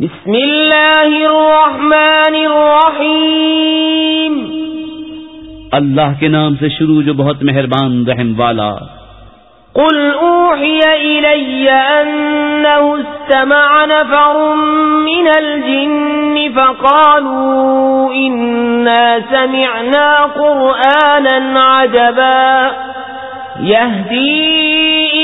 بسم اللہ الرحمن الرحیم۔ اللہ کے نام سے شروع جو بہت مہربان رحم والا۔ قل اوحي الي انه استمع نفر من الجن فقالوا انا سمعنا قرانا عجبا۔ يهدي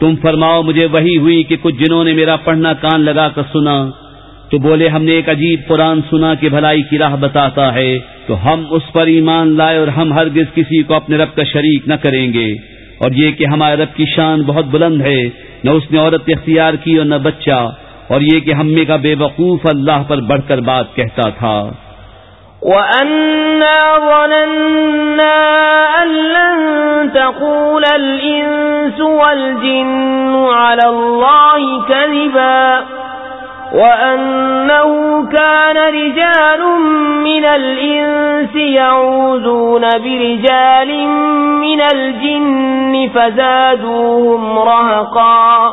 تم فرماؤ مجھے وہی ہوئی کہ کچھ جنہوں نے میرا پڑھنا کان لگا کر سنا، تو بولے ہم نے ایک عجیب قرآن سنا کہ بھلائی کی راہ بتاتا ہے، تو ہم اس پر ایمان لائے اور ہم ہرگز کسی کو اپنے رب کا شریک نہ کریں گے۔ اور یہ کہ ہمارے رب کی شان بہت بلند ہے، نہ اس نے عورت اختیار کی اور نہ بچہ، اور یہ کہ ہم کا بے وقوف اللہ پر بڑھ کر بات کہتا تھا۔ وَأَنَّا ظَنَنَّا أَن لَن تَقُولَ الْإِنسُ وَالْجِنُّ عَلَى اللَّهِ كَذِبًا وأنه كان رجال من الإنس يعوذون برجال من الجن فزادوهم رهقا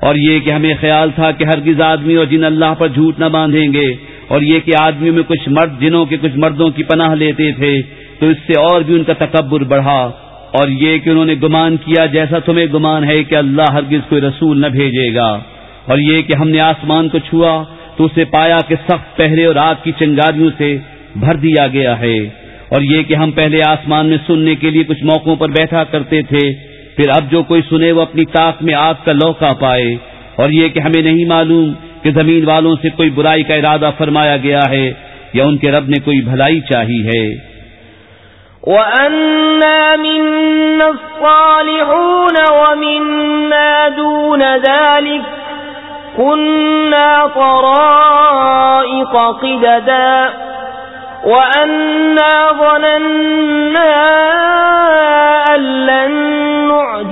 اور یہ کہ ہمیں خیال تھا کہ ہرگز آدمی اور جن اللہ پر جھوٹ نہ باندھیں گے اور یہ کہ آدمیوں میں کچھ مرد جنوں کے کچھ مردوں کی پناہ لیتے تھے، تو اس سے اور بھی ان کا تکبر بڑھا۔ اور یہ کہ انہوں نے گمان کیا جیسا تمہیں گمان ہے کہ اللہ ہرگز کوئی رسول نہ بھیجے گا۔ اور یہ کہ ہم نے آسمان کو چھوا، تو اسے پایا کہ سخت پہرے اور آگ کی چنگاریوں سے بھر دیا گیا ہے۔ اور یہ کہ ہم پہلے آسمان میں سننے کے لیے کچھ موقعوں پر بیٹھا کرتے تھے پھر اب جو کوئی سنے وہ اپنی طاق میں آگ کا لوکا پائے اور یہ کہ ہمیں نہیں معلوم کہ زمین والوں سے کوئی برائی کا ارادہ فرمایا گیا ہے یا ان کے رب نے کوئی بھلائی چاہی ہے۔ وَأَنَّا مِنَّا الصَّالِحُونَ وَمِنَّا دُونَ ذَلِكَ كنا طرائق قددا وأنا ظننا أن لن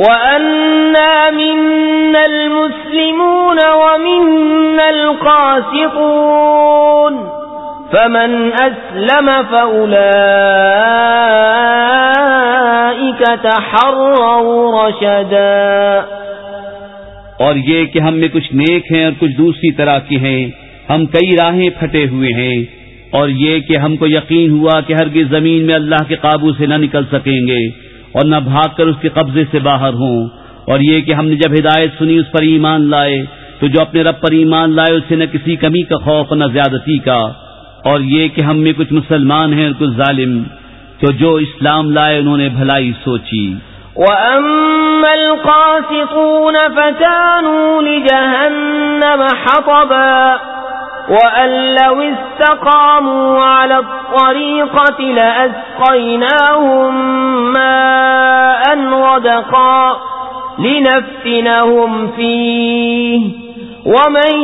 وأنا فمن أسلم رشدا اور یہ کہ ہم میں کچھ نیک ہیں اور کچھ دوسری طرح کے ہیں، ہم کئی راہیں پھٹے ہوئے ہیں۔ اور یہ کہ ہم کو یقین ہوا کہ ہرگز زمین میں اللہ کے قابو سے نہ نکل سکیں گے۔ اور نہ بھاگ کر اس کے قبضے سے باہر ہوں۔ اور یہ کہ ہم نے جب ہدایت سنی، اس پر ایمان لائے، تو جو اپنے رب پر ایمان لائے، اس سے نہ کسی کمی کا خوف نہ زیادتی کا۔ اور یہ کہ ہم میں کچھ مسلمان ہیں اور کچھ ظالم، تو جو اسلام لائے، انہوں نے بھلائی سوچی۔ وَأَمَّا الْقَاسِطُونَ فَكَانُوا لِجَهَنَّمَ حَطَبًا۔ وَأَن لَّوْ اسْتَقَامُوا عَلَى الطَّرِيقَةِ لَأَسْقَيْنَاهُم مَّاءً غَدَقًا لِّنَفْتِنَهُمْ فِيهِ ومن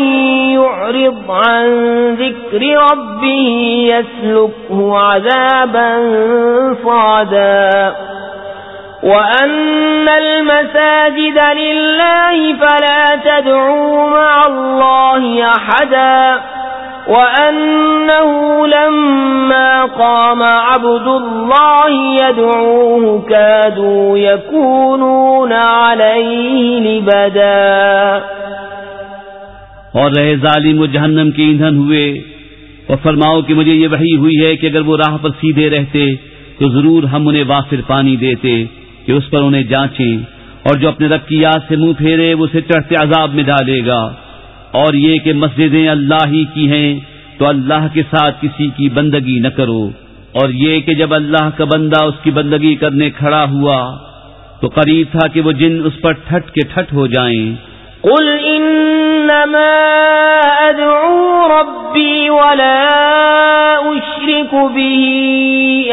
يعرض عن ذكر ربه يسلكه عذابا صعدا وأن المساجد لله فلا تدعوا مع الله أحدا وأنه لما قام عبد الله يدعوه كادوا يكونون عليه لبدا اور رہے ظالم و جہنم کے ایندھن ہوئے۔ اور فرماؤ کہ مجھے یہ وحی ہوئی ہے کہ اگر وہ راہ پر سیدھے رہتے تو ضرور ہم انہیں وافر پانی دیتے کہ اس پر انہیں جانچیں اور جو اپنے رب کی یاد سے منہ پھیرے وہ اسے چڑھتے عذاب میں ڈالے گا۔ اور یہ کہ مسجدیں اللہ ہی کی ہیں، تو اللہ کے ساتھ کسی کی بندگی نہ کرو۔ اور یہ کہ جب اللہ کا بندہ اس کی بندگی کرنے کھڑا ہوا، تو قریب تھا کہ وہ جن اس پر ٹھٹ کے ٹھٹ ہو جائیں۔ قل انما ادعو ربی ولا اشرک به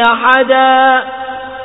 احدا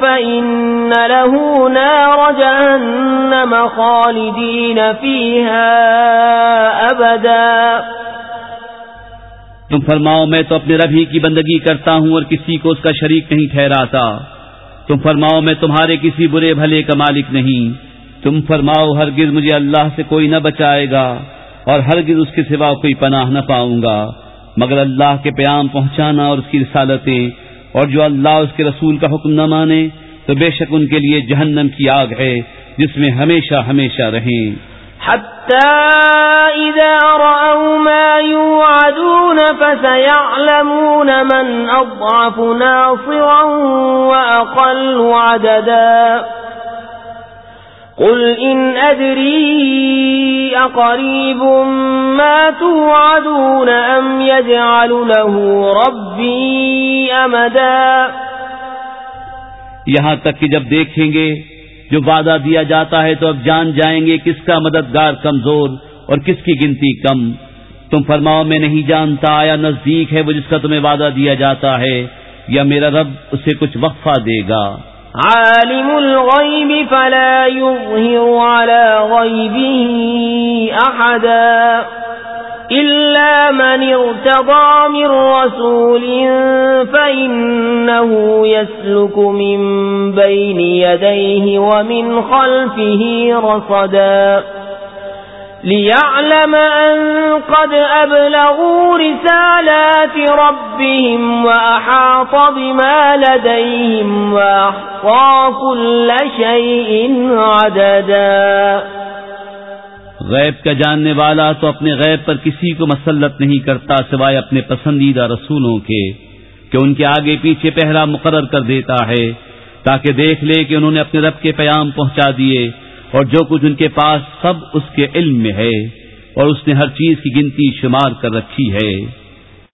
فإن له نار جهنم خالدين فيها أبدا. تم فرماؤ، میں تو اپنے ربی کی بندگی کرتا ہوں اور کسی کو اس کا شریک نہیں ٹھہراتا۔ تم فرماؤ، میں تمہارے کسی برے بھلے کا مالک نہیں۔ تم فرماؤ، ہرگز مجھے اللہ سے کوئی نہ بچائے گا اور ہرگز اس کے سوا کوئی پناہ نہ پاؤں گا۔ مگر اللہ کے پیام پہنچانا اور اس کی رسالتیں اور جو اللہ اس کے رسول کا حکم نہ مانے تو بے شک ان کے لیے جہنم کی آگ ہے، جس میں ہمیشہ ہمیشہ رہیں۔ حتى إذا رأوا ما يوعدون فسيعلمون من أضعف ناصرا وأقل عددا. قل إن أدري أقريب ما توعدون أم يجعل له ربي أمدا؟ یہاں تک کہ جب دیکھیں گے جو وعدہ دیا جاتا ہے تو اب جان جائیں گے کس کا مددگار کمزور اور کس کی گنتی کم۔ تم فرماؤ، میں نہیں جانتا آیا نزدیک ہے وہ جس کا تمہیں وعدہ دیا جاتا ہے، یا میرا رب اسے کچھ وقفہ دے گا۔ عالم الغيب فلا يظهر على غيبه أحدا إلا من ارتضى من رسول فإنه يسلك من بين يديه ومن خلفه رصدا ليعلم أن قد أبلغوا رسالات ربهم وأحاط بما لديهم وأحصى كل شيء عددا غیب کا جاننے والا تو اپنے غیب پر کسی کو مسلط نہیں کرتا سوائے اپنے پسندیدہ رسولوں کے کہ ان کے آگے پیچھے پہرا مقرر کر دیتا ہے تاکہ دیکھ لے کہ انہوں نے اپنے رب کے پیام پہنچا دیے اور جو کچھ ان کے پاس سب اس کے علم میں ہے اور اس نے ہر چیز کی گنتی شمار کر رکھی ہے۔